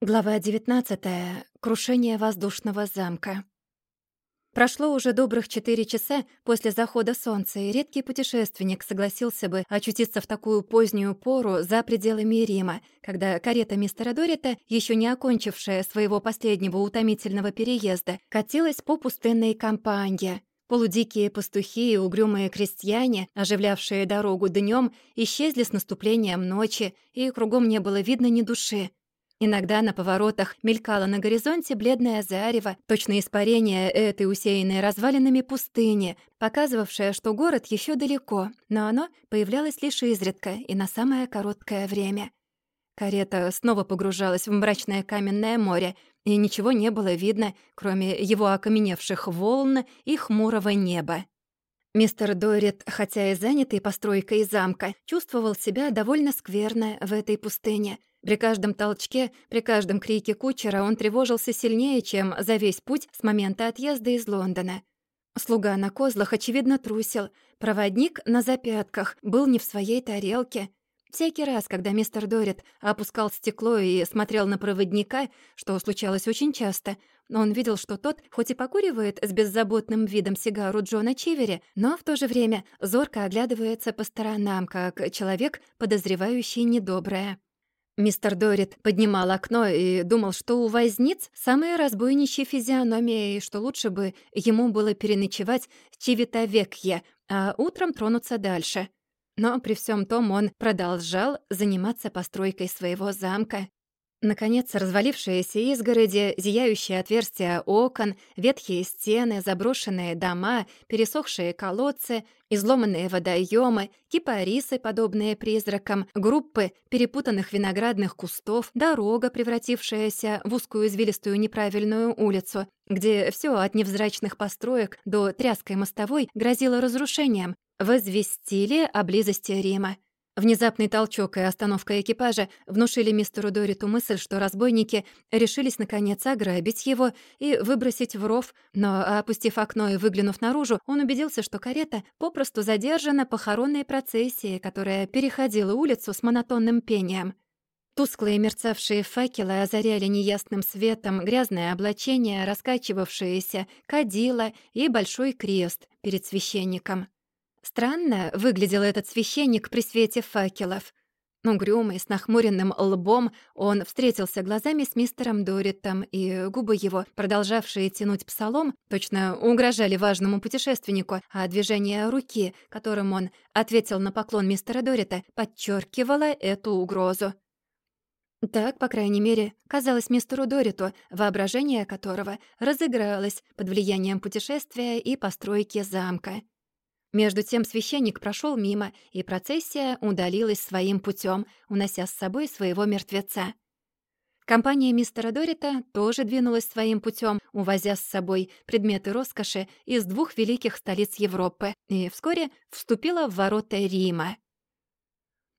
Глава 19. Крушение воздушного замка. Прошло уже добрых четыре часа после захода солнца, и редкий путешественник согласился бы очутиться в такую позднюю пору за пределами Рима, когда карета мистера Дорита, еще не окончившая своего последнего утомительного переезда, катилась по пустынной кампанье. Полудикие пастухи и угрюмые крестьяне, оживлявшие дорогу днем, исчезли с наступлением ночи, и кругом не было видно ни души. Иногда на поворотах мелькало на горизонте бледное зарево, точно испарение этой усеянной развалинами пустыни, показывавшее, что город еще далеко, но оно появлялось лишь изредка и на самое короткое время. Карета снова погружалась в мрачное каменное море, и ничего не было видно, кроме его окаменевших волн и хмурого неба. Мистер Дорит, хотя и занятый постройкой замка, чувствовал себя довольно скверно в этой пустыне — при каждом толчке, при каждом крике кучера он тревожился сильнее, чем за весь путь с момента отъезда из Лондона. Слуга на козлах, очевидно, трусил. Проводник на запятках был не в своей тарелке. Всякий раз, когда мистер Дорит опускал стекло и смотрел на проводника, что случалось очень часто, он видел, что тот, хоть и покуривает с беззаботным видом сигару Джона Чивери, но в то же время зорко оглядывается по сторонам, как человек, подозревающий недоброе. Мистер Дорит поднимал окно и думал, что у возниц самые разбойничьи физиономии, и что лучше бы ему было переночевать в Чивитовекье, а утром тронуться дальше. Но при всем том он продолжал заниматься постройкой своего замка. Наконец, развалившиеся изгороди, зияющие отверстия окон, ветхие стены, заброшенные дома, пересохшие колодцы, изломанные водоемы, кипарисы, подобные призракам, группы перепутанных виноградных кустов, дорога, превратившаяся в узкую извилистую неправильную улицу, где все от невзрачных построек до тряской мостовой грозило разрушением, возвестили о близости Рима. Внезапный толчок и остановка экипажа внушили мистеру Дориту мысль, что разбойники решились наконец ограбить его и выбросить в ров, но, опустив окно и выглянув наружу, он убедился, что карета попросту задержана похоронной процессией, которая переходила улицу с монотонным пением. Тусклые мерцавшие факелы озаряли неясным светом грязное облачение, раскачивавшееся, кадила и большой крест перед священником. Странно выглядел этот священник при свете факелов. Угрюмый, с нахмуренным лбом, он встретился глазами с мистером Доритом, и губы его, продолжавшие тянуть псалом, точно угрожали важному путешественнику, а движение руки, которым он ответил на поклон мистера Дорита, подчеркивало эту угрозу. Так, по крайней мере, казалось мистеру Дориту, воображение которого разыгралось под влиянием путешествия и постройки замка. Между тем священник прошел мимо, и процессия удалилась своим путем, унося с собой своего мертвеца. Компания мистера Дорита тоже двинулась своим путем, увозя с собой предметы роскоши из двух великих столиц Европы, и вскоре вступила в ворота Рима.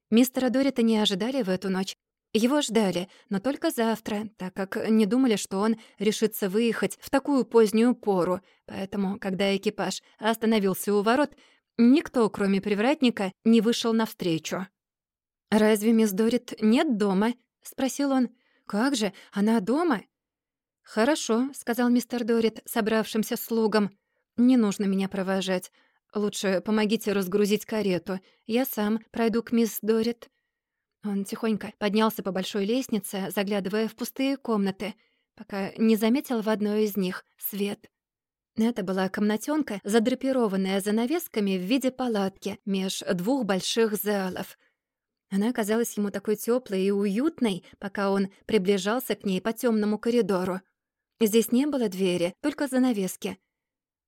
Мистера Дорита не ожидали в эту ночь, его ждали, но только завтра, так как не думали, что он решится выехать в такую позднюю пору. Поэтому, когда экипаж остановился у ворот, никто, кроме привратника, не вышел навстречу. «Разве мисс Дорит нет дома?» — спросил он. «Как же, она дома?» «Хорошо», — сказал мистер Дорит, собравшимся слугам. «Не нужно меня провожать. Лучше помогите разгрузить карету. Я сам пройду к мисс Дорит». Он тихонько поднялся по большой лестнице, заглядывая в пустые комнаты, пока не заметил в одной из них свет. Это была комнатенка, задрапированная занавесками в виде палатки меж двух больших залов. Она казалась ему такой теплой и уютной, пока он приближался к ней по темному коридору. Здесь не было двери, только занавески.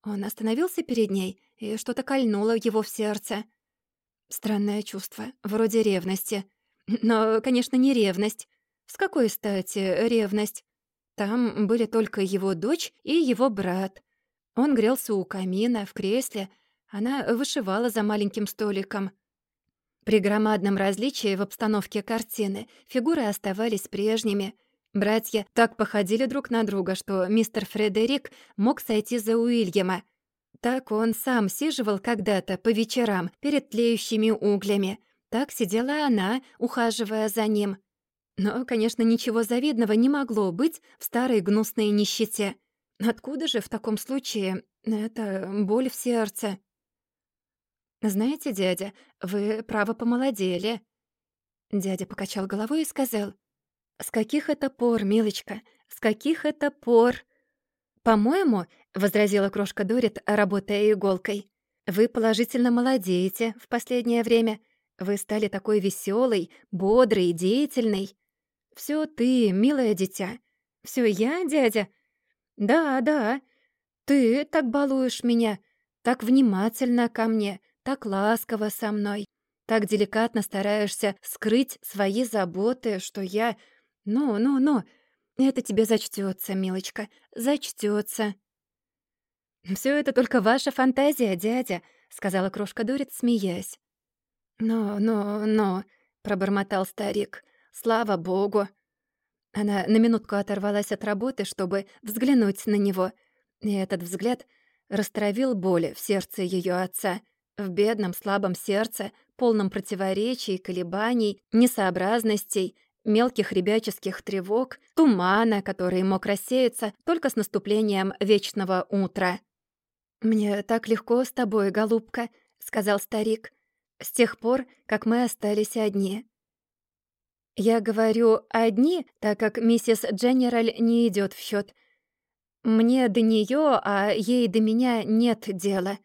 Он остановился перед ней, и что-то кольнуло его в сердце. Странное чувство, вроде ревности — но, конечно, не ревность. С какой стати ревность? Там были только его дочь и его брат. Он грелся у камина, в кресле. Она вышивала за маленьким столиком. При громадном различии в обстановке картины фигуры оставались прежними. Братья так походили друг на друга, что мистер Фредерик мог сойти за Уильяма. Так он сам сиживал когда-то по вечерам перед тлеющими углями — так сидела она, ухаживая за ним. Но, конечно, ничего завидного не могло быть в старой гнусной нищете. Откуда же в таком случае эта боль в сердце? «Знаете, дядя, вы, право, помолодели». Дядя покачал головой и сказал, «С каких это пор, милочка, с каких это пор?» «По-моему», — возразила крошка Дорит, работая иголкой, «вы положительно молодеете в последнее время. Вы стали такой веселой, бодрой, деятельной. Все ты, милое дитя. Все я, дядя. Да, да, ты так балуешь меня, так внимательно ко мне, так ласково со мной, так деликатно стараешься скрыть свои заботы, что я... Ну, ну, ну, это тебе зачтется, милочка, зачтется. Все это только ваша фантазия, дядя», — сказала крошка Дорит, смеясь. «Но, но, но», — пробормотал старик, — «слава богу». Она на минутку оторвалась от работы, чтобы взглянуть на него, и этот взгляд растравил боль в сердце ее отца, в бедном слабом сердце, полном противоречий, колебаний, несообразностей, мелких ребяческих тревог, тумана, который мог рассеяться только с наступлением вечного утра. «Мне так легко с тобой, голубка», — сказал старик, «с тех пор, как мы остались одни». Я говорю «одни», так как миссис Дженераль не идет в счет. Мне до нее, а ей до меня нет дела.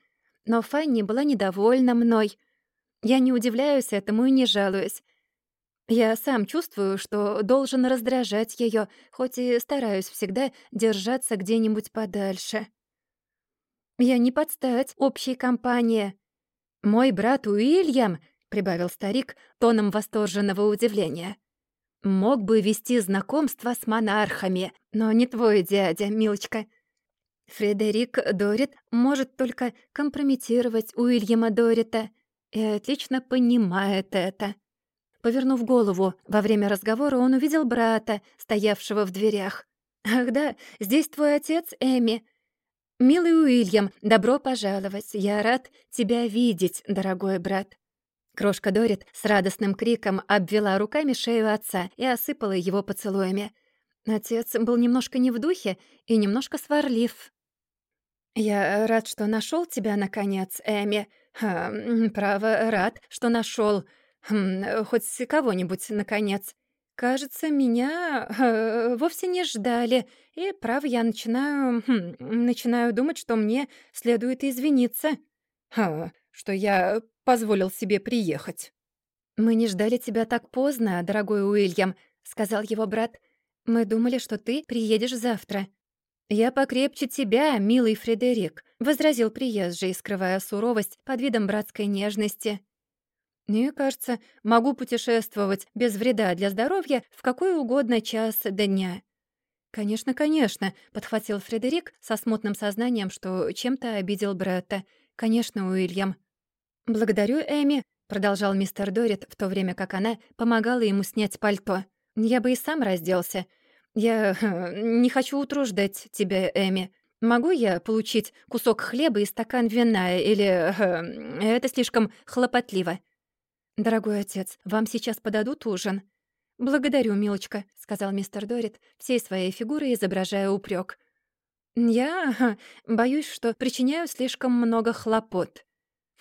Но Фанни была недовольна мной. Я не удивляюсь этому и не жалуюсь. Я сам чувствую, что должен раздражать ее, хоть и стараюсь всегда держаться где-нибудь подальше. Я не подстать общей компании. Мой брат Уильям, прибавил старик тоном восторженного удивления, мог бы вести знакомство с монархами, но не твой дядя, милочка. Фредерик Дорит может только компрометировать Уильяма Дорита и отлично понимает это. Повернув голову, во время разговора он увидел брата, стоявшего в дверях. «Ах да, здесь твой отец, Эми. Милый Уильям, добро пожаловать. Я рад тебя видеть, дорогой брат». Крошка Дорит с радостным криком обвела руками шею отца и осыпала его поцелуями. Отец был немножко не в духе и немножко сварлив. «Я рад, что нашел тебя, наконец, Эми. Право, рад, что нашел. Хм, хоть кого-нибудь, наконец. Кажется, меня э, вовсе не ждали, и, право, я начинаю... Хм, начинаю думать, что мне следует извиниться. Ха, что я позволил себе приехать. «Мы не ждали тебя так поздно, дорогой Уильям», — сказал его брат. «Мы думали, что ты приедешь завтра». «Я покрепче тебя, милый Фредерик», — возразил приезжий, скрывая суровость под видом братской нежности. Мне кажется, могу путешествовать без вреда для здоровья в какой угодно час дня». «Конечно, конечно», — подхватил Фредерик со смутным сознанием, что чем-то обидел Бретта. «Конечно, Уильям». «Благодарю, Эми», — продолжал мистер Дорит, в то время как она помогала ему снять пальто. «Я бы и сам разделся. Я не хочу утруждать тебя, Эми. Могу я получить кусок хлеба и стакан вина, или это слишком хлопотливо?» «Дорогой отец, вам сейчас подадут ужин?» «Благодарю, милочка», — сказал мистер Дорит, всей своей фигурой изображая упрек. «Я боюсь, что причиняю слишком много хлопот».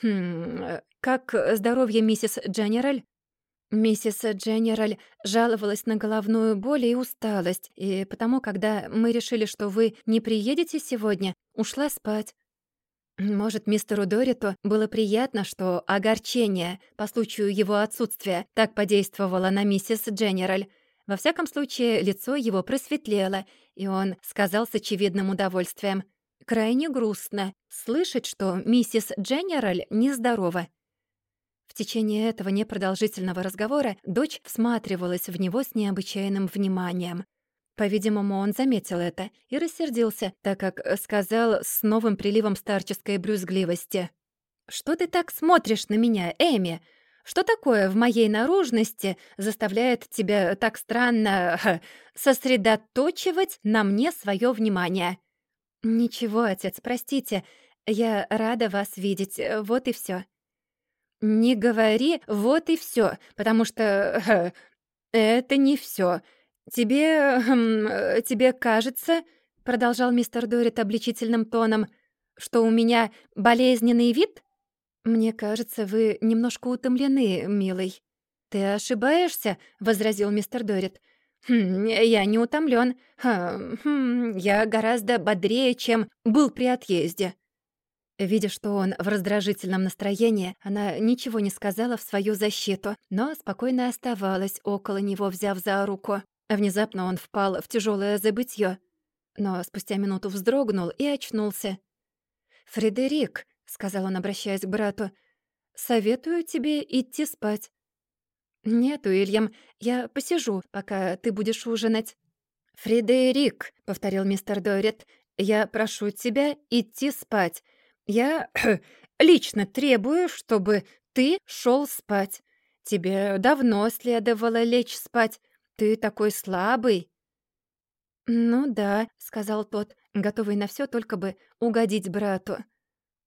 «Хм, как здоровье миссис Дженераль?» Миссис Дженераль жаловалась на головную боль и усталость, и потому, когда мы решили, что вы не приедете сегодня, ушла спать. Может, мистеру Дориту было приятно, что огорчение по случаю его отсутствия так подействовало на миссис Дженераль. Во всяком случае, лицо его просветлело, и он сказал с очевидным удовольствием. «Крайне грустно слышать, что миссис Дженераль нездорова». В течение этого непродолжительного разговора дочь всматривалась в него с необычайным вниманием. По-видимому, он заметил это и рассердился, так как сказал с новым приливом старческой брюзгливости. «Что ты так смотришь на меня, Эми? Что такое в моей наружности заставляет тебя так странно сосредоточивать на мне свое внимание?» «Ничего, отец, простите. Я рада вас видеть. Вот и все. «Не говори «вот и все, потому что это не все. Тебе... Хм, тебе кажется, — продолжал мистер Дорит обличительным тоном, — что у меня болезненный вид? Мне кажется, вы немножко утомлены, милый. Ты ошибаешься, — возразил мистер Дорит. Хм, я не утомлен. Хм, хм, я гораздо бодрее, чем был при отъезде. Видя, что он в раздражительном настроении, она ничего не сказала в свою защиту, но спокойно оставалась около него, взяв за руку. Внезапно он впал в тяжелое забытье, но спустя минуту вздрогнул и очнулся. «Фредерик», — сказал он, обращаясь к брату, — «советую тебе идти спать». «Нет, Уильям, я посижу, пока ты будешь ужинать». «Фредерик», — повторил мистер Дорит, — «я прошу тебя идти спать. Я лично требую, чтобы ты шел спать. Тебе давно следовало лечь спать. Ты такой слабый». «Ну да», — сказал тот, готовый на все, только бы угодить брату.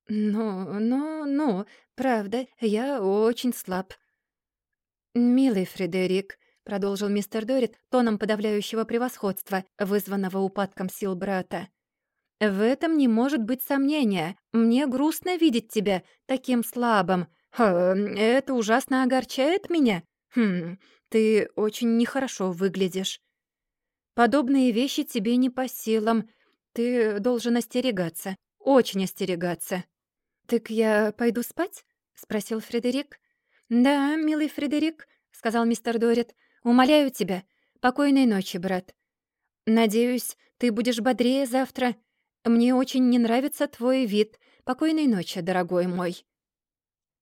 «Ну, ну, ну, правда, я очень слаб». «Милый Фредерик», — продолжил мистер Дорит тоном подавляющего превосходства, вызванного упадком сил брата. «В этом не может быть сомнения. Мне грустно видеть тебя таким слабым. Ха, это ужасно огорчает меня. Хм, ты очень нехорошо выглядишь. Подобные вещи тебе не по силам. Ты должен остерегаться, очень остерегаться». «Так я пойду спать?» — спросил Фредерик. «Да, милый Фредерик», — сказал мистер Дорит. «Умоляю тебя. Покойной ночи, брат. Надеюсь, ты будешь бодрее завтра. Мне очень не нравится твой вид. Покойной ночи, дорогой мой».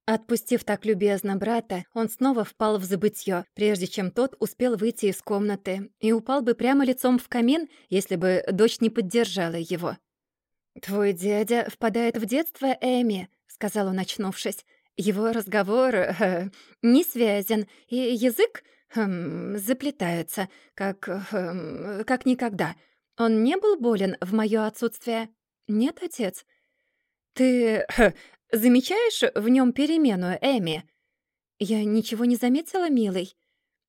Отпустив так любезно брата, он снова впал в забытье, прежде чем тот успел выйти из комнаты, и упал бы прямо лицом в камин, если бы дочь не поддержала его. «Твой дядя впадает в детство, Эми», — сказал он, очнувшись. «Его разговор э, не связан, и язык э, заплетается, как... Э, как никогда. Он не был болен в моё отсутствие?» «Нет, отец». «Ты замечаешь в нём перемену, Эми?» «Я ничего не заметила, милый».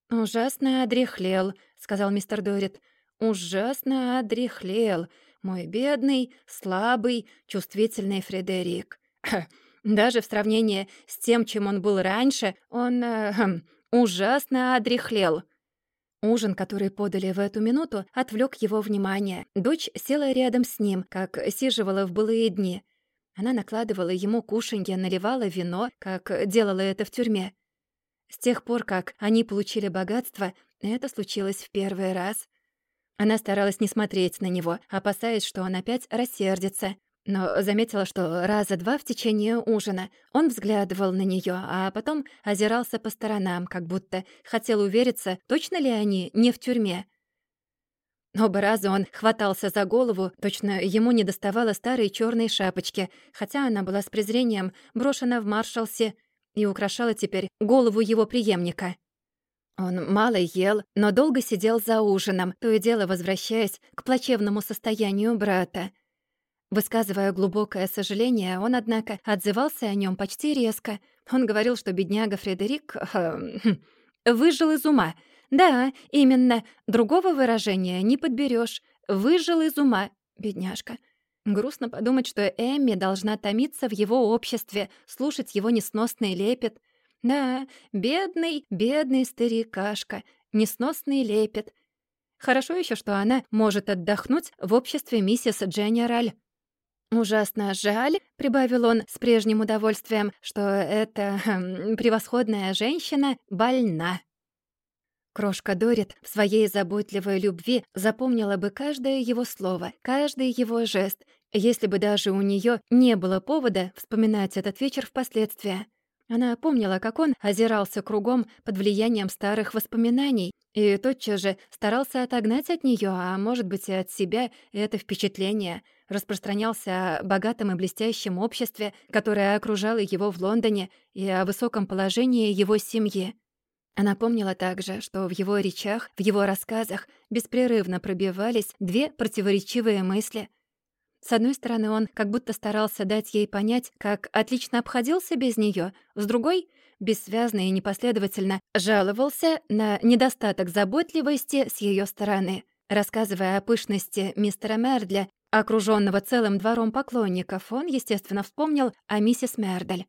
«Ужасно одряхлел», — сказал мистер Дорит. «Ужасно одряхлел мой бедный, слабый, чувствительный Фредерик. Даже в сравнении с тем, чем он был раньше, он э, хм, ужасно одряхлел. Ужин, который подали в эту минуту, отвлек его внимание. Дочь села рядом с ним, как сиживала в былые дни. Она накладывала ему кушанье, наливала вино, как делала это в тюрьме. С тех пор, как они получили богатство, это случилось в первый раз. Она старалась не смотреть на него, опасаясь, что он опять рассердится. Но заметила, что раза два в течение ужина он взглядывал на нее, а потом озирался по сторонам, как будто хотел увериться, точно ли они не в тюрьме. Оба раза он хватался за голову, точно ему не доставало старой черной шапочки, хотя она была с презрением брошена в маршалсе и украшала теперь голову его преемника. Он мало ел, но долго сидел за ужином, то и дело возвращаясь к плачевному состоянию брата. Высказывая глубокое сожаление, он, однако, отзывался о нем почти резко. Он говорил, что бедняга Фредерик э, выжил из ума. Да, именно, другого выражения не подберешь. Выжил из ума, бедняжка. Грустно подумать, что Эмми должна томиться в его обществе, слушать его несносный лепет. Да, бедный, бедный старикашка, несносный лепет. Хорошо еще, что она может отдохнуть в обществе миссис Дженераль. «Ужасно жаль», — прибавил он с прежним удовольствием, «что эта хм, превосходная женщина больна». Крошка Дорит в своей заботливой любви запомнила бы каждое его слово, каждый его жест, если бы даже у нее не было повода вспоминать этот вечер впоследствии. Она помнила, как он озирался кругом под влиянием старых воспоминаний и тотчас же старался отогнать от нее, а может быть и от себя, это впечатление, распространялся о богатом и блестящем обществе, которое окружало его в Лондоне, и о высоком положении его семьи. Она помнила также, что в его речах, в его рассказах беспрерывно пробивались две противоречивые мысли — с одной стороны, он как будто старался дать ей понять, как отлично обходился без нее, с другой бессвязно и непоследовательно жаловался на недостаток заботливости с ее стороны, рассказывая о пышности мистера Мердля, окруженного целым двором поклонников, он, естественно, вспомнил о миссис Мердель.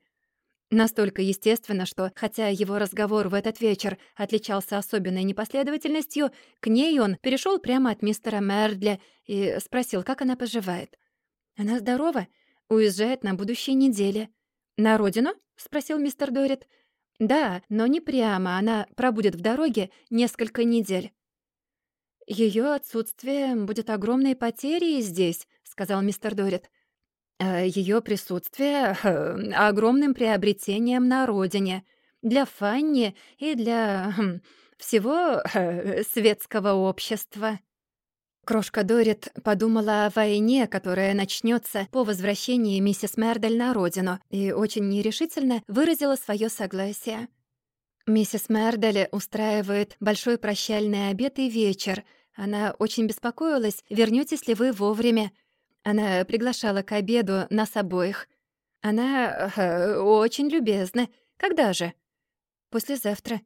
Настолько естественно, что, хотя его разговор в этот вечер отличался особенной непоследовательностью, к ней он перешел прямо от мистера Мердля и спросил, как она поживает. «Она здорова? Уезжает на будущей неделе». «На родину?» — спросил мистер Дорит. «Да, но не прямо. Она пробудет в дороге несколько недель». Ее отсутствие будет огромной потерей здесь», — сказал мистер Дорит. «А Ее присутствие — огромным приобретением на родине. Для Фанни и для хм, всего светского общества». Крошка Дорит подумала о войне, которая начнется по возвращении миссис Мердель на родину, и очень нерешительно выразила свое согласие. Миссис Мердель устраивает большой прощальный обед и вечер. Она очень беспокоилась, вернётесь ли вы вовремя. Она приглашала к обеду нас обоих. Она э, очень любезна. Когда же? Послезавтра.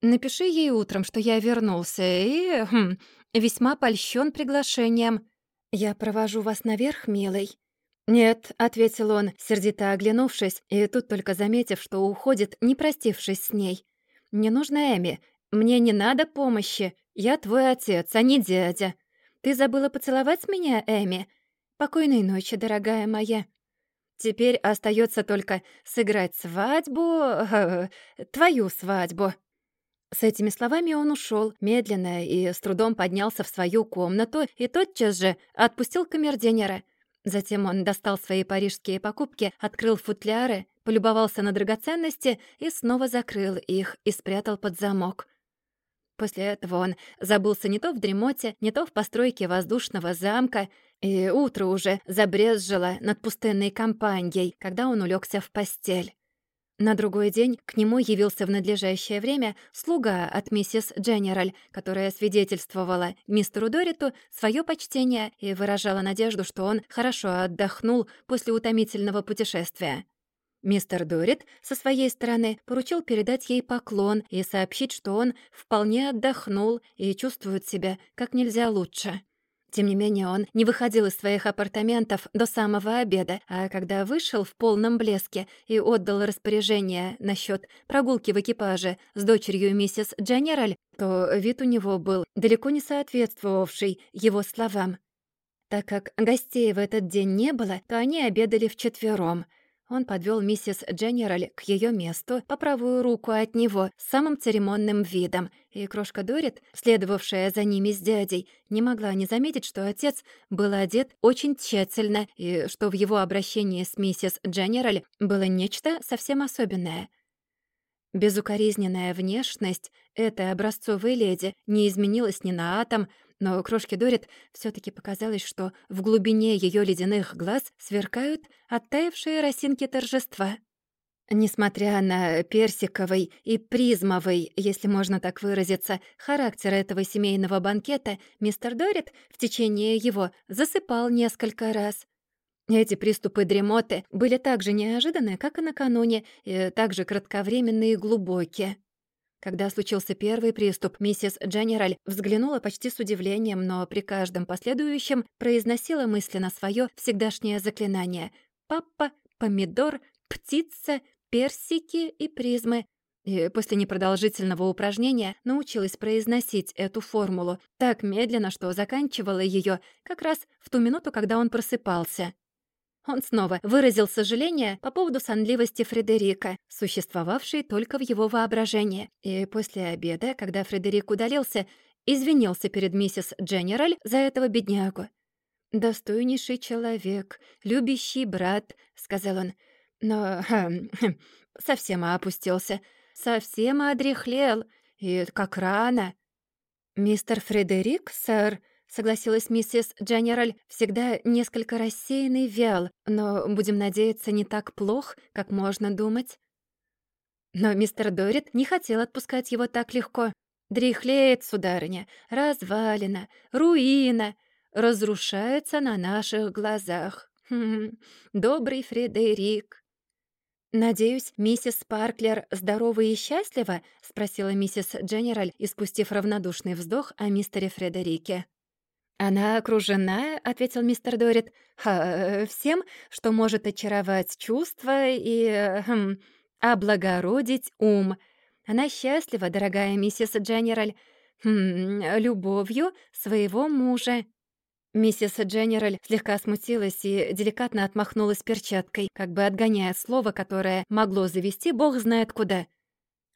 Напиши ей утром, что я вернулся, и хм, весьма польщен приглашением. Я провожу вас наверх, милый». «Нет», — ответил он, сердито оглянувшись, и тут только заметив, что уходит, не простившись с ней. «Не нужно Эми. Мне не надо помощи. Я твой отец, а не дядя. Ты забыла поцеловать меня, Эми? Покойной ночи, дорогая моя». Теперь остается только сыграть свадьбу... твою свадьбу. С этими словами он ушел медленно и с трудом поднялся в свою комнату и тотчас же отпустил камердинера. Затем он достал свои парижские покупки, открыл футляры, полюбовался на драгоценности и снова закрыл их и спрятал под замок. После этого он забылся не то в дремоте, не то в постройке воздушного замка, и утро уже забрезжило над пустынной компанией, когда он улегся в постель. На другой день к нему явился в надлежащее время слуга от миссис Дженераль, которая свидетельствовала мистеру Дориту свое почтение и выражала надежду, что он хорошо отдохнул после утомительного путешествия. Мистер Дорит со своей стороны поручил передать ей поклон и сообщить, что он вполне отдохнул и чувствует себя как нельзя лучше. Тем не менее, он не выходил из своих апартаментов до самого обеда, а когда вышел в полном блеске и отдал распоряжение насчет прогулки в экипаже с дочерью миссис Дженераль, то вид у него был далеко не соответствовавший его словам. Так как гостей в этот день не было, то они обедали вчетвером — он подвел миссис Дженераль к ее месту по правую руку от него с самым церемонным видом, и крошка Дорит, следовавшая за ними с дядей, не могла не заметить, что отец был одет очень тщательно и что в его обращении с миссис Дженераль было нечто совсем особенное. Безукоризненная внешность этой образцовой леди не изменилась ни на атом, но крошке Дорит все таки показалось, что в глубине ее ледяных глаз сверкают оттаившие росинки торжества. Несмотря на персиковый и призмовый, если можно так выразиться, характер этого семейного банкета, мистер Дорит в течение его засыпал несколько раз. Эти приступы дремоты были так же неожиданны, как и накануне, и так же кратковременные и глубокие. Когда случился первый приступ, миссис Дженераль взглянула почти с удивлением, но при каждом последующем произносила мысленно свое всегдашнее заклинание «папа», «помидор», «птица», «персики» и «призмы». И после непродолжительного упражнения научилась произносить эту формулу так медленно, что заканчивала ее как раз в ту минуту, когда он просыпался. Он снова выразил сожаление по поводу сонливости Фредерика, существовавшей только в его воображении. И после обеда, когда Фредерик удалился, извинился перед миссис Дженераль за этого беднягу. «Достойнейший человек, любящий брат», — сказал он. «Но хм, хм, совсем опустился, совсем одряхлел, и как рано». «Мистер Фредерик, сэр», согласилась миссис Дженераль, всегда несколько рассеянный вял, но, будем надеяться, не так плох, как можно думать. Но мистер Дорит не хотел отпускать его так легко. Дряхлеет, сударыня, развалина, руина, разрушается на наших глазах. Хм, добрый Фредерик. «Надеюсь, миссис Спарклер здорова и счастлива?» — спросила миссис Дженераль, испустив равнодушный вздох о мистере Фредерике. «Она окружена», — ответил мистер Дорит, — «всем, что может очаровать чувства и... Хм, облагородить ум. Она счастлива, дорогая миссис Дженераль, хм, любовью своего мужа». Миссис Дженераль слегка смутилась и деликатно отмахнулась перчаткой, как бы отгоняя слово, которое могло завести бог знает куда.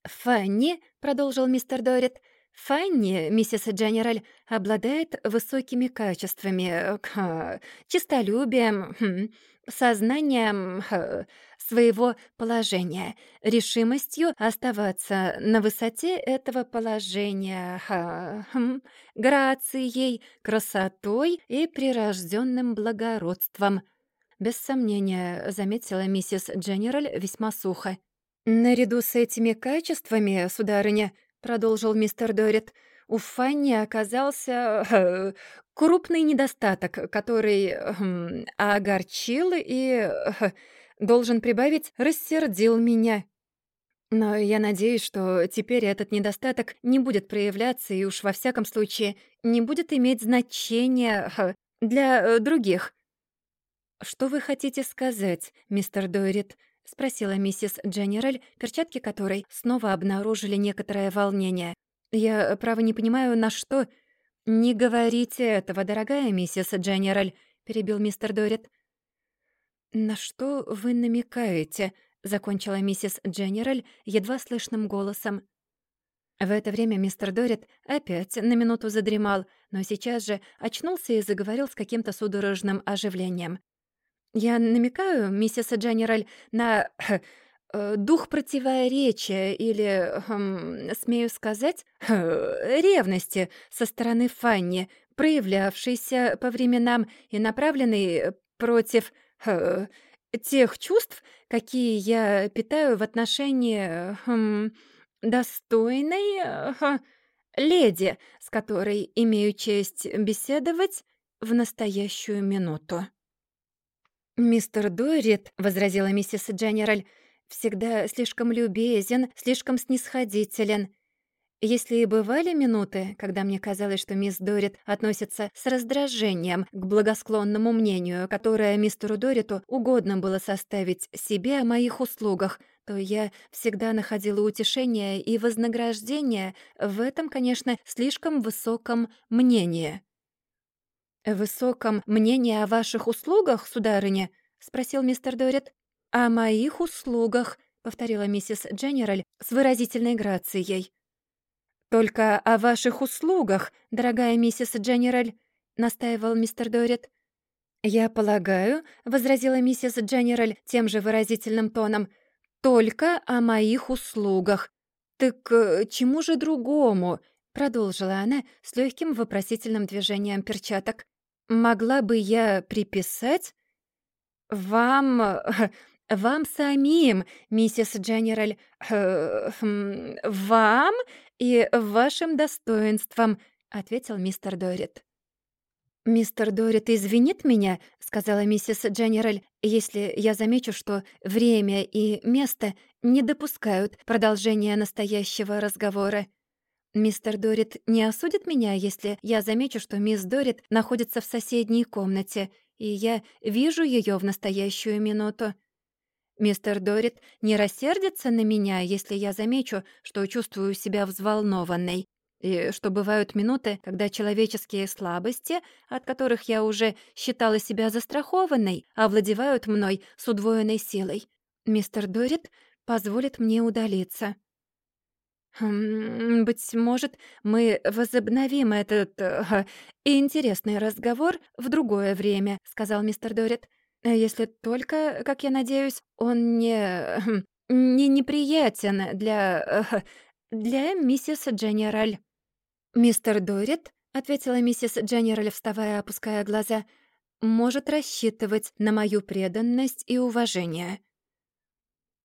«Фанни», — продолжил мистер Дорит, — «Фанни, миссис Дженераль, обладает высокими качествами, к, честолюбием, хм, сознанием х, своего положения, решимостью оставаться на высоте этого положения, хм, грацией, красотой и прирожденным благородством. Без сомнения, заметила миссис Дженераль весьма сухо. «Наряду с этими качествами, сударыня», — продолжил мистер Дорит, — у Фанни оказался э, крупный недостаток, который э, огорчил и, э, должен прибавить, рассердил меня. Но я надеюсь, что теперь этот недостаток не будет проявляться и уж во всяком случае не будет иметь значения э, для э, других. «Что вы хотите сказать, мистер Дойрит?» — спросила миссис Дженераль, перчатки которой снова обнаружили некоторое волнение. «Я, право, не понимаю, на что...» «Не говорите этого, дорогая миссис Дженераль», — перебил мистер Дорит. «На что вы намекаете?» — закончила миссис Дженераль едва слышным голосом. В это время мистер Дорит опять на минуту задремал, но сейчас же очнулся и заговорил с каким-то судорожным оживлением. «Я намекаю, миссис Дженераль, на Э, дух противоречия или, хм, смею сказать, ревности со стороны Фанни, проявлявшейся по временам и направленной против тех чувств, какие я питаю в отношении хм, достойной ха, леди, с которой имею честь беседовать в настоящую минуту. «Мистер Дорит», — возразила миссис Дженераль, — всегда слишком любезен, слишком снисходителен. Если и бывали минуты, когда мне казалось, что мисс Дорит относится с раздражением к благосклонному мнению, которое мистеру Дориту угодно было составить себе о моих услугах, то я всегда находила утешение и вознаграждение в этом, конечно, слишком высоком мнении. «Высоком мнении о ваших услугах, сударыня?» — спросил мистер Дорит. «О моих услугах», — повторила миссис Дженераль с выразительной грацией. «Только о ваших услугах, дорогая миссис Дженераль», — настаивал мистер Дорит. «Я полагаю», — возразила миссис Дженераль тем же выразительным тоном, «только о моих услугах». «Так э, чему же другому?» — продолжила она с легким вопросительным движением перчаток. «Могла бы я приписать?» «Вам... Э, «Вам самим, миссис Дженераль, э, хм, вам и вашим достоинствам», — ответил мистер Дорит. «Мистер Дорит извинит меня», — сказала миссис Дженераль, «если я замечу, что время и место не допускают продолжения настоящего разговора. Мистер Дорит не осудит меня, если я замечу, что мисс Дорит находится в соседней комнате, и я вижу ее в настоящую минуту. Мистер Дорит не рассердится на меня, если я замечу, что чувствую себя взволнованной, и что бывают минуты, когда человеческие слабости, от которых я уже считала себя застрахованной, овладевают мной с удвоенной силой. Мистер Дорит позволит мне удалиться. «Быть может, мы возобновим этот э, интересный разговор в другое время», — сказал мистер Дорит. Э, если только, как я надеюсь, он не... Хм, не неприятен для... для миссис Дженераль». «Мистер Дорит», — ответила миссис Дженераль, вставая опуская глаза, «может рассчитывать на мою преданность и уважение».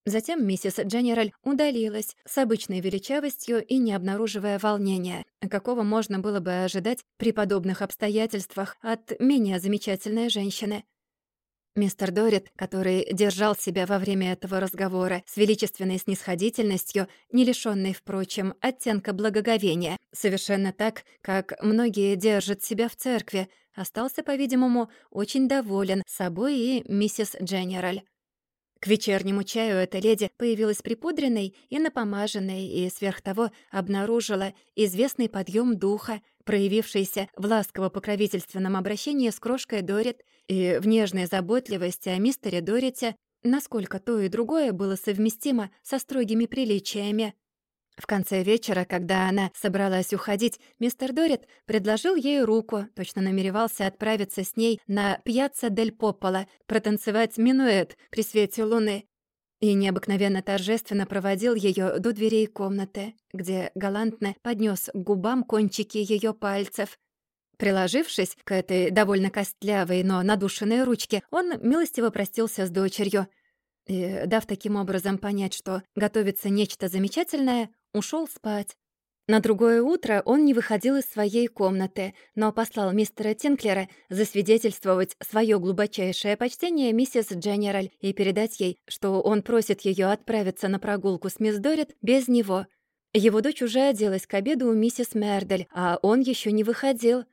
Затем миссис Дженераль удалилась с обычной величавостью и не обнаруживая волнения, какого можно было бы ожидать при подобных обстоятельствах от менее замечательной женщины. Мистер Дорит, который держал себя во время этого разговора с величественной снисходительностью, не лишённой, впрочем, оттенка благоговения, совершенно так, как многие держат себя в церкви, остался, по-видимому, очень доволен собой и миссис Дженераль. К вечернему чаю эта леди появилась припудренной и напомаженной, и сверх того обнаружила известный подъем духа, проявившийся в ласково-покровительственном обращении с крошкой Дорит и в нежной заботливости о мистере Дорите, насколько то и другое было совместимо со строгими приличиями. В конце вечера, когда она собралась уходить, мистер Дорит предложил ей руку, точно намеревался отправиться с ней на пьяцца дель Попола, протанцевать минуэт при свете луны. И необыкновенно торжественно проводил ее до дверей комнаты, где галантно поднес к губам кончики ее пальцев. Приложившись к этой довольно костлявой, но надушенной ручке, он милостиво простился с дочерью — и, дав таким образом понять, что готовится нечто замечательное, ушел спать. На другое утро он не выходил из своей комнаты, но послал мистера Тинклера засвидетельствовать свое глубочайшее почтение миссис Дженераль и передать ей, что он просит ее отправиться на прогулку с мисс Дорит без него. Его дочь уже оделась к обеду у миссис Мердель, а он еще не выходил.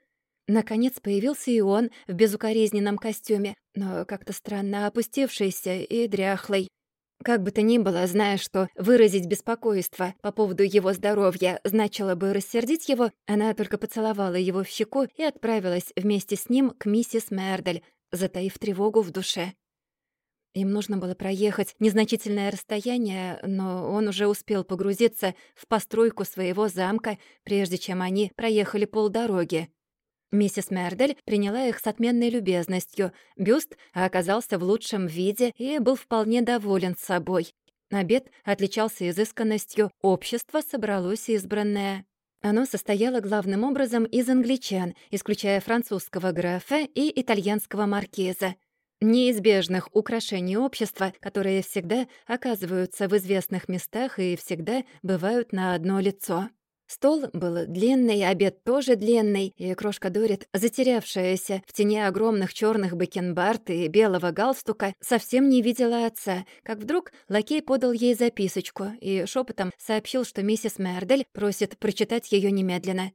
Наконец появился и он в безукоризненном костюме, но как-то странно опустевшийся и дряхлый. Как бы то ни было, зная, что выразить беспокойство по поводу его здоровья значило бы рассердить его, она только поцеловала его в щеку и отправилась вместе с ним к миссис Мердель, затаив тревогу в душе. Им нужно было проехать незначительное расстояние, но он уже успел погрузиться в постройку своего замка, прежде чем они проехали полдороги. Миссис Мердель приняла их с отменной любезностью. Бюст оказался в лучшем виде и был вполне доволен собой. Обед отличался изысканностью, общество собралось избранное. Оно состояло главным образом из англичан, исключая французского графа и итальянского маркиза. Неизбежных украшений общества, которые всегда оказываются в известных местах и всегда бывают на одно лицо. Стол был длинный, обед тоже длинный, и крошка Дорит, затерявшаяся в тени огромных черных бакенбард и белого галстука, совсем не видела отца, как вдруг лакей подал ей записочку и шепотом сообщил, что миссис Мердель просит прочитать ее немедленно.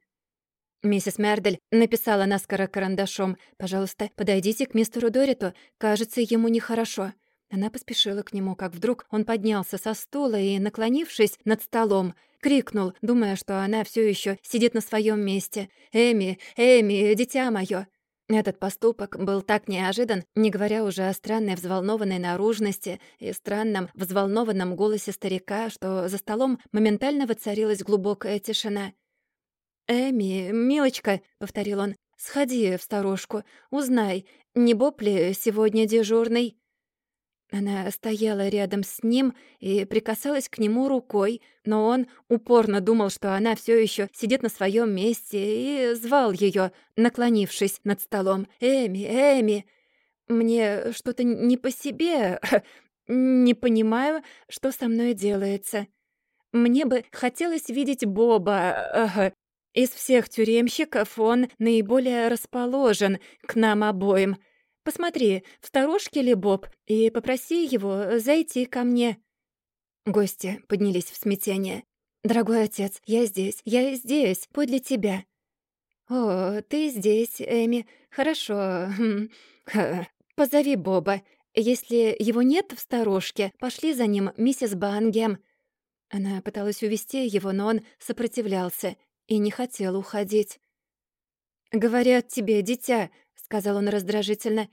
Миссис Мердель написала наскоро карандашом «Пожалуйста, подойдите к мистеру Дориту, кажется, ему нехорошо». Она поспешила к нему, как вдруг он поднялся со стула и, наклонившись над столом, крикнул, думая, что она все еще сидит на своем месте. «Эми, Эми, дитя мое!» Этот поступок был так неожидан, не говоря уже о странной взволнованной наружности и странном взволнованном голосе старика, что за столом моментально воцарилась глубокая тишина. «Эми, милочка», — повторил он, — «сходи в сторожку, узнай, не Боб ли сегодня дежурный?» Она стояла рядом с ним и прикасалась к нему рукой, но он упорно думал, что она все еще сидит на своем месте и звал ее, наклонившись над столом. «Эми, Эми, мне что-то не по себе, не понимаю, что со мной делается. Мне бы хотелось видеть Боба. Из всех тюремщиков он наиболее расположен к нам обоим». Посмотри, в сторожке ли Боб, и попроси его зайти ко мне». Гости поднялись в смятение. «Дорогой отец, я здесь, я здесь, подле тебя». «О, ты здесь, Эми. Хорошо. Хм. Позови Боба. Если его нет в сторожке, пошли за ним миссис Бангем». Она пыталась увести его, но он сопротивлялся и не хотел уходить. «Говорят тебе, дитя, сказал он раздражительно.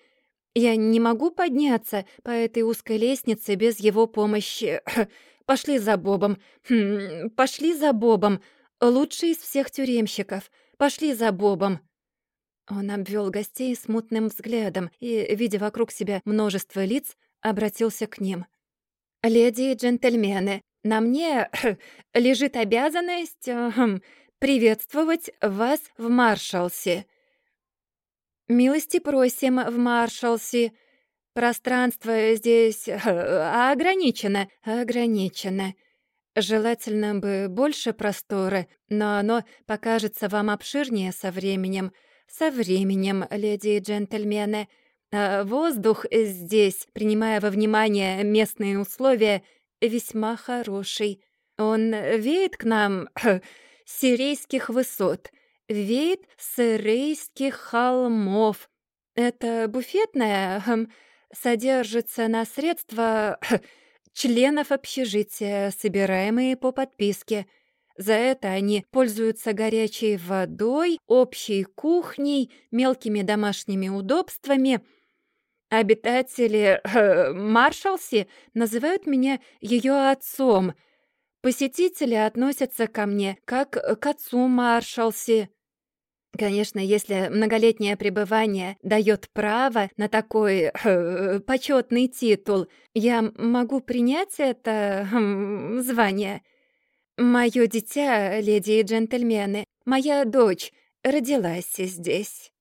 «Я не могу подняться по этой узкой лестнице без его помощи. Пошли за Бобом. Хм, пошли за Бобом. Лучший из всех тюремщиков. Пошли за Бобом». Он обвел гостей смутным взглядом и, видя вокруг себя множество лиц, обратился к ним. «Леди и джентльмены, на мне лежит обязанность приветствовать вас в Маршалсе. «Милости просим в Маршалси. Пространство здесь э, ограничено, ограничено. Желательно бы больше простора, но оно покажется вам обширнее со временем. Со временем, леди и джентльмены. А воздух здесь, принимая во внимание местные условия, весьма хороший. Он веет к нам с сирийских высот, веет с сирийских холмов. Это буфетная хм, содержится на средства членов общежития, собираемые по подписке. За это они пользуются горячей водой, общей кухней, мелкими домашними удобствами. Обитатели Маршалси называют меня ее отцом. Посетители относятся ко мне как к отцу Маршалси. Конечно, если многолетнее пребывание дает право на такой э, почетный титул, я могу принять это э, звание. Мое дитя, леди и джентльмены, моя дочь, родилась здесь.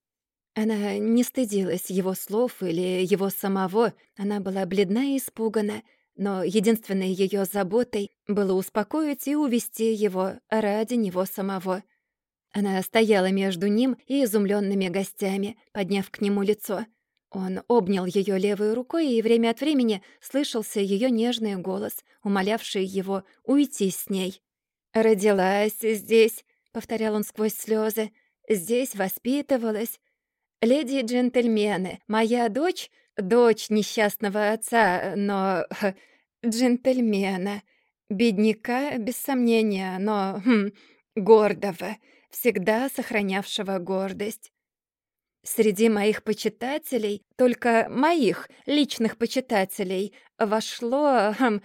Она не стыдилась его слов или его самого, она была бледна и испугана, но единственной ее заботой было успокоить и увести его ради него самого. Она стояла между ним и изумленными гостями, подняв к нему лицо. Он обнял ее левой рукой, и время от времени слышался ее нежный голос, умолявший его уйти с ней. «Родилась здесь», — повторял он сквозь слезы, — «здесь воспитывалась. Леди и джентльмены, моя дочь — дочь несчастного отца, но... джентльмена. Бедняка, без сомнения, но... Хм, гордого всегда сохранявшего гордость. Среди моих почитателей, только моих личных почитателей, вошло... Хм,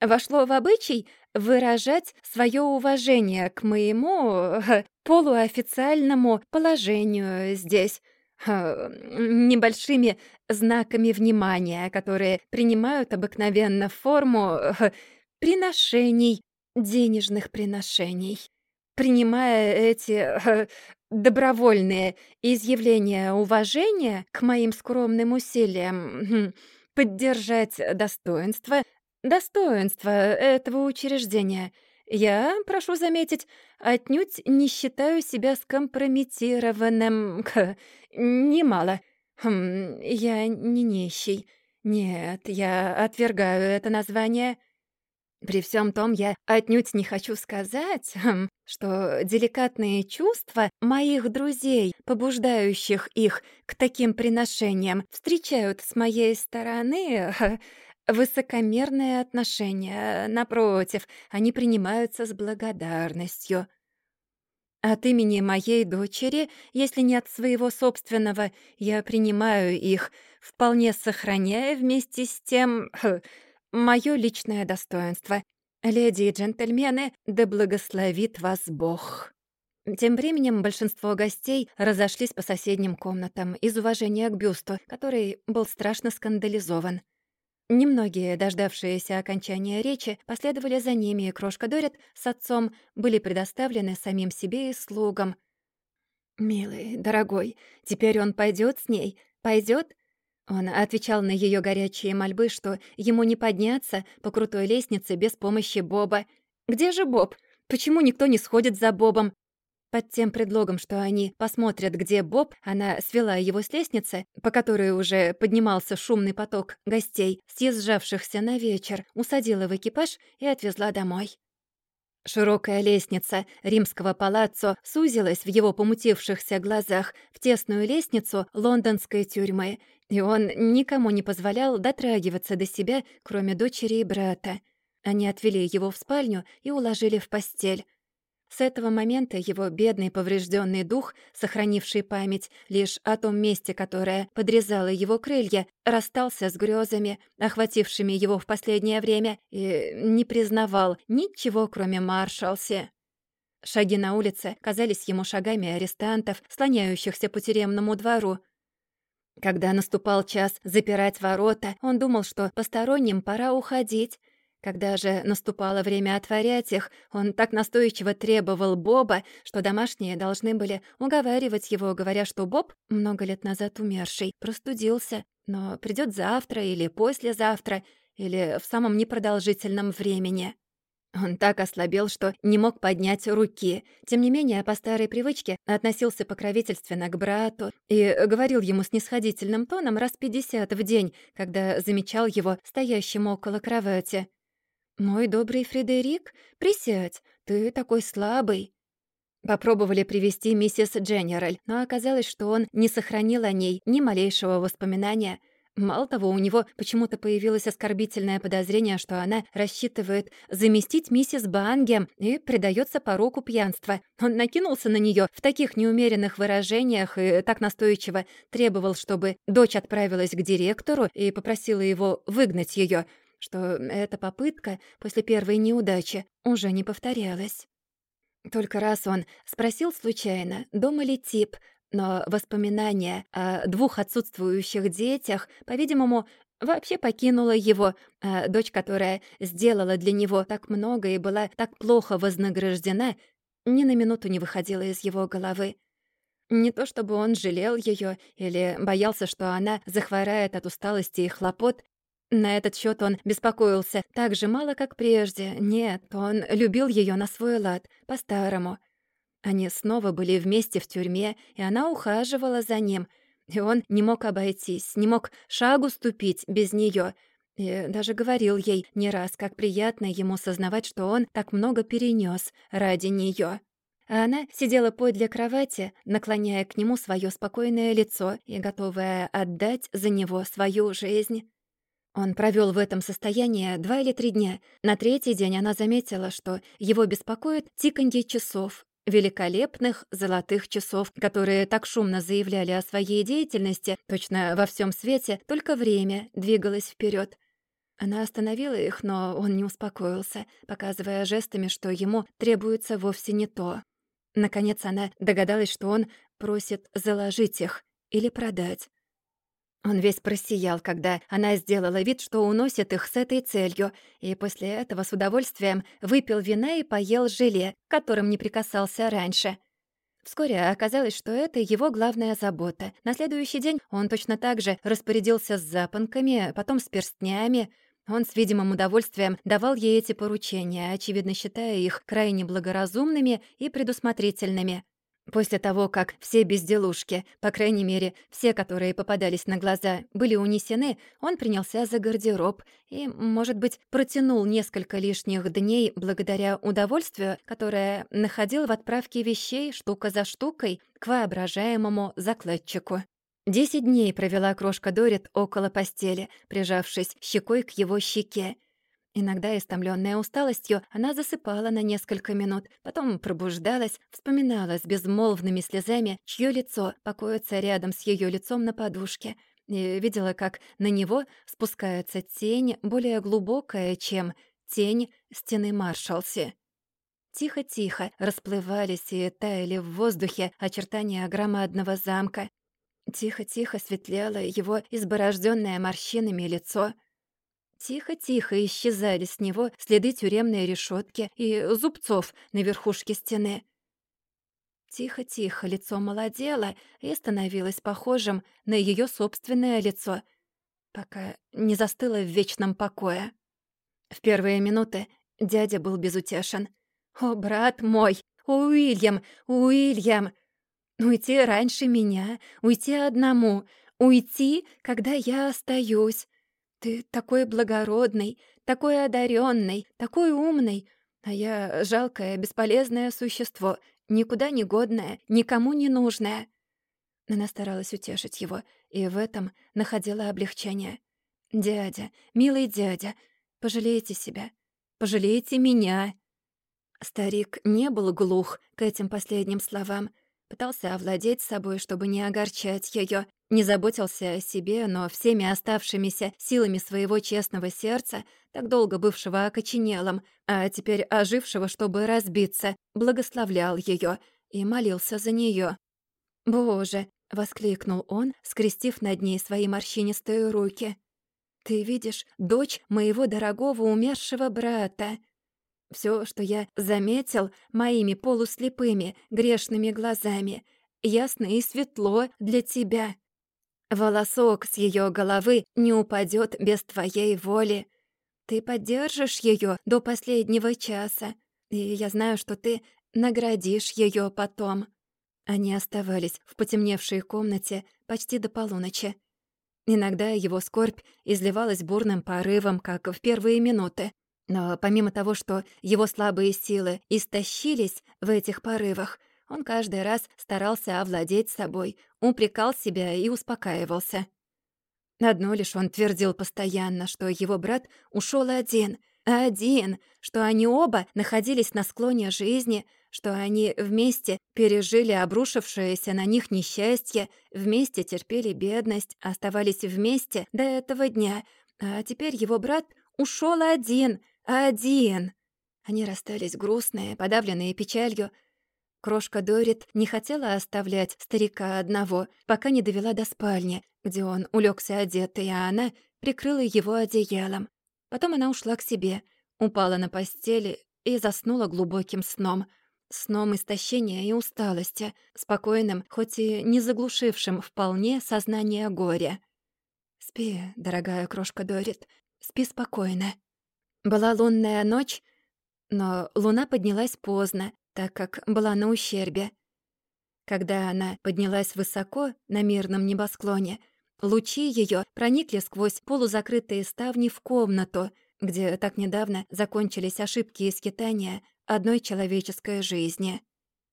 вошло в обычай выражать свое уважение к моему полуофициальному положению здесь, небольшими знаками внимания, которые принимают обыкновенно форму приношений, денежных приношений. Принимая эти э, добровольные изъявления уважения к моим скромным усилиям поддержать достоинство, достоинство этого учреждения, я, прошу заметить, отнюдь не считаю себя скомпрометированным. Немало. Хм, я не нищий. Нет, я отвергаю это название. При всем том, я отнюдь не хочу сказать, хм, что деликатные чувства моих друзей, побуждающих их к таким приношениям, встречают с моей стороны высокомерное отношение. Напротив, они принимаются с благодарностью. От имени моей дочери, если не от своего собственного, я принимаю их, вполне сохраняя вместе с тем Мое личное достоинство. Леди и джентльмены, да благословит вас Бог». Тем временем большинство гостей разошлись по соседним комнатам из уважения к бюсту, который был страшно скандализован. Немногие, дождавшиеся окончания речи, последовали за ними, и крошка Дорит с отцом были предоставлены самим себе и слугам. «Милый, дорогой, теперь он пойдет с ней? Пойдет? Он отвечал на ее горячие мольбы, что ему не подняться по крутой лестнице без помощи Боба. «Где же Боб? Почему никто не сходит за Бобом?» Под тем предлогом, что они посмотрят, где Боб, она свела его с лестницы, по которой уже поднимался шумный поток гостей, съезжавшихся на вечер, усадила в экипаж и отвезла домой. Широкая лестница римского палаццо сузилась в его помутившихся глазах в тесную лестницу лондонской тюрьмы, и он никому не позволял дотрагиваться до себя, кроме дочери и брата. Они отвели его в спальню и уложили в постель. С этого момента его бедный поврежденный дух, сохранивший память лишь о том месте, которое подрезало его крылья, расстался с грезами, охватившими его в последнее время, и не признавал ничего, кроме маршалси. Шаги на улице казались ему шагами арестантов, слоняющихся по тюремному двору. Когда наступал час запирать ворота, он думал, что посторонним пора уходить, когда же наступало время отворять их, он так настойчиво требовал Боба, что домашние должны были уговаривать его, говоря, что Боб, много лет назад умерший, простудился, но придет завтра или послезавтра, или в самом непродолжительном времени. Он так ослабел, что не мог поднять руки. Тем не менее, по старой привычке относился покровительственно к брату и говорил ему снисходительным тоном раз пятьдесят в день, когда замечал его стоящим около кровати. «Мой добрый Фредерик, присядь, ты такой слабый». Попробовали привести миссис Дженераль, но оказалось, что он не сохранил о ней ни малейшего воспоминания — Мало того, у него почему-то появилось оскорбительное подозрение, что она рассчитывает заместить миссис Бангем и предается пороку пьянства. Он накинулся на нее в таких неумеренных выражениях и так настойчиво требовал, чтобы дочь отправилась к директору и попросила его выгнать ее, что эта попытка после первой неудачи уже не повторялась. Только раз он спросил случайно, дома ли тип, но воспоминание о двух отсутствующих детях, по-видимому, вообще покинуло его, а дочь, которая сделала для него так много и была так плохо вознаграждена, ни на минуту не выходила из его головы. Не то чтобы он жалел ее или боялся, что она захворает от усталости и хлопот. На этот счет он беспокоился так же мало, как прежде. Нет, он любил ее на свой лад, по-старому — они снова были вместе в тюрьме, и она ухаживала за ним. И он не мог обойтись, не мог шагу ступить без нее. И даже говорил ей не раз, как приятно ему сознавать, что он так много перенес ради нее. А она сидела подле кровати, наклоняя к нему свое спокойное лицо и готовая отдать за него свою жизнь. Он провел в этом состоянии два или три дня. На третий день она заметила, что его беспокоит тиканье часов, великолепных золотых часов, которые так шумно заявляли о своей деятельности, точно во всем свете только время двигалось вперед. Она остановила их, но он не успокоился, показывая жестами, что ему требуется вовсе не то. Наконец она догадалась, что он просит заложить их или продать. Он весь просиял, когда она сделала вид, что уносит их с этой целью, и после этого с удовольствием выпил вина и поел желе, которым не прикасался раньше. Вскоре оказалось, что это его главная забота. На следующий день он точно так же распорядился с запонками, потом с перстнями. Он с видимым удовольствием давал ей эти поручения, очевидно считая их крайне благоразумными и предусмотрительными. После того, как все безделушки, по крайней мере, все, которые попадались на глаза, были унесены, он принялся за гардероб и, может быть, протянул несколько лишних дней благодаря удовольствию, которое находил в отправке вещей штука за штукой к воображаемому закладчику. Десять дней провела крошка Дорит около постели, прижавшись щекой к его щеке, Иногда, истомленная усталостью, она засыпала на несколько минут, потом пробуждалась, вспоминала с безмолвными слезами, чье лицо покоится рядом с ее лицом на подушке, и видела, как на него спускается тень более глубокая, чем тень стены Маршалси. Тихо-тихо расплывались и таяли в воздухе очертания громадного замка. Тихо-тихо светлело его изборожденное морщинами лицо — Тихо-тихо исчезали с него следы тюремной решетки и зубцов на верхушке стены. Тихо-тихо лицо молодело и становилось похожим на ее собственное лицо, пока не застыло в вечном покое. В первые минуты дядя был безутешен. «О, брат мой! Уильям! Уильям! Уйти раньше меня, уйти одному, уйти, когда я остаюсь. Ты такой благородный, такой одаренный, такой умный, а я жалкое, бесполезное существо, никуда не годное, никому не нужное». Она старалась утешить его, и в этом находила облегчение. «Дядя, милый дядя, пожалейте себя, пожалейте меня». Старик не был глух к этим последним словам, пытался овладеть собой, чтобы не огорчать ее, не заботился о себе, но всеми оставшимися силами своего честного сердца, так долго бывшего окоченелым, а теперь ожившего, чтобы разбиться, благословлял ее и молился за нее. «Боже!» — воскликнул он, скрестив над ней свои морщинистые руки. «Ты видишь, дочь моего дорогого умершего брата. Все, что я заметил моими полуслепыми, грешными глазами, ясно и светло для тебя». Волосок с ее головы не упадет без твоей воли. Ты поддержишь ее до последнего часа, и я знаю, что ты наградишь ее потом». Они оставались в потемневшей комнате почти до полуночи. Иногда его скорбь изливалась бурным порывом, как в первые минуты. Но помимо того, что его слабые силы истощились в этих порывах, он каждый раз старался овладеть собой, упрекал себя и успокаивался. Одно лишь он твердил постоянно, что его брат ушел один, один, что они оба находились на склоне жизни, что они вместе пережили обрушившееся на них несчастье, вместе терпели бедность, оставались вместе до этого дня, а теперь его брат ушел один, один. Они расстались грустные, подавленные печалью. Крошка Дорит не хотела оставлять старика одного, пока не довела до спальни, где он улегся одетый, а она прикрыла его одеялом. Потом она ушла к себе, упала на постели и заснула глубоким сном — Сном истощения и усталости, спокойным, хоть и не заглушившим вполне сознание горя. «Спи, дорогая крошка Дорит, спи спокойно». Была лунная ночь, но луна поднялась поздно, так как была на ущербе. Когда она поднялась высоко на мирном небосклоне, лучи ее проникли сквозь полузакрытые ставни в комнату, где так недавно закончились ошибки и скитания одной человеческой жизни.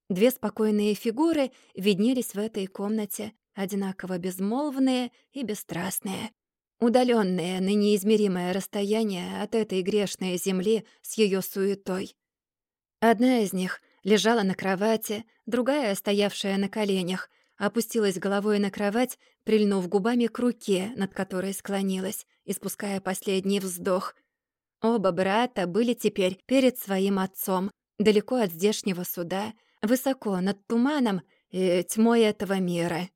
Две спокойные фигуры виднелись в этой комнате, одинаково безмолвные и бесстрастные, удаленные на неизмеримое расстояние от этой грешной земли с ее суетой. Одна из них лежала на кровати, другая, стоявшая на коленях, опустилась головой на кровать, прильнув губами к руке, над которой склонилась, испуская последний вздох, Оба брата были теперь перед своим отцом, далеко от здешнего суда, высоко над туманом и тьмой этого мира.